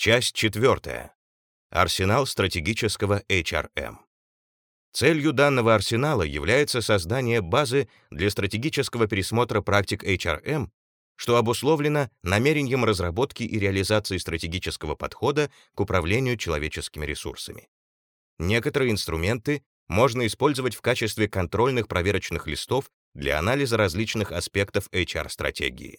Часть четвертая. Арсенал стратегического HRM. Целью данного арсенала является создание базы для стратегического пересмотра практик HRM, что обусловлено намерением разработки и реализации стратегического подхода к управлению человеческими ресурсами. Некоторые инструменты можно использовать в качестве контрольных проверочных листов для анализа различных аспектов HR-стратегии.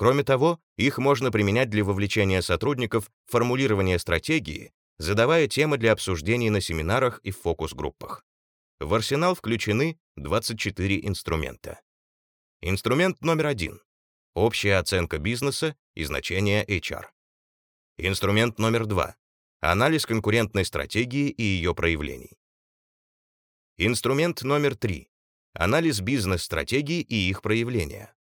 Кроме того, их можно применять для вовлечения сотрудников в формулирование стратегии задавая темы для обсуждений на семинарах и в фокус-группах. В арсенал включены 24 инструмента. Инструмент номер один — общая оценка бизнеса и значения HR. Инструмент номер два — анализ конкурентной стратегии и ее проявлений. Инструмент номер три — анализ бизнес-стратегий и их проявления.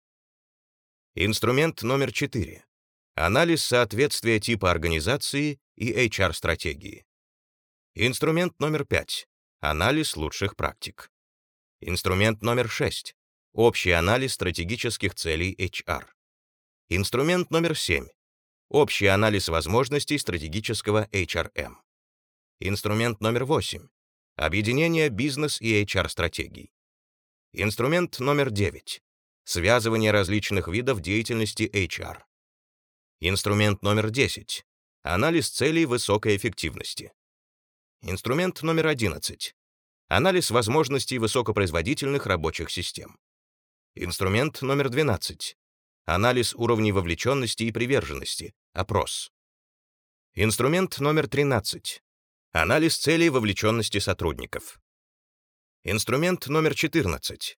Инструмент номер четыре — анализ соответствия типа организации и HR-стратегии. Инструмент номер 5. Анализ лучших практик. Инструмент номер 6. Общий анализ стратегических целей HR. Инструмент номер 7. Общий анализ возможностей стратегического HRM. Инструмент номер 8. Объединение бизнес и HR-стратегий. Инструмент номер 9. Связывание различных видов деятельности HR. Инструмент номер 10. Анализ целей высокой эффективности. Инструмент номер 11. Анализ возможностей высокопроизводительных рабочих систем. Инструмент номер 12. Анализ уровней вовлеченности и приверженности. Опрос. Инструмент номер 13. Анализ целей вовлеченности сотрудников. Инструмент номер 14.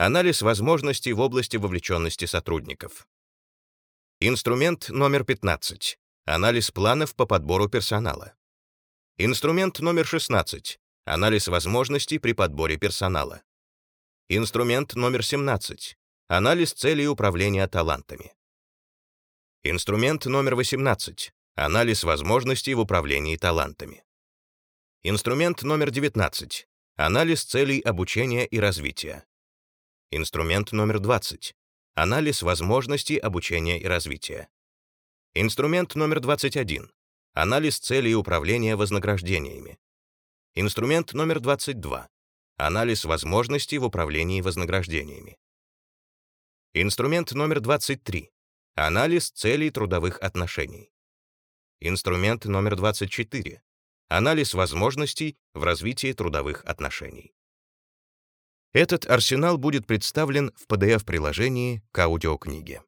Анализ возможностей в области вовлеченности сотрудников. Инструмент номер 15. Анализ планов по подбору персонала. Инструмент номер 16. Анализ возможностей при подборе персонала. Инструмент номер 17. Анализ целей управления талантами. Инструмент номер 18. Анализ возможностей в управлении талантами. Инструмент номер 19. Анализ целей обучения и развития. Инструмент номер 20. Анализ возможностей обучения и развития. Инструмент номер 21. Анализ целей управления вознаграждениями. Инструмент номер 22. Анализ возможностей в управлении вознаграждениями. Инструмент номер 23. Анализ целей трудовых отношений. Инструмент номер 24. Анализ возможностей в развитии трудовых отношений. Этот арсенал будет представлен в PDF-приложении к аудиокниге.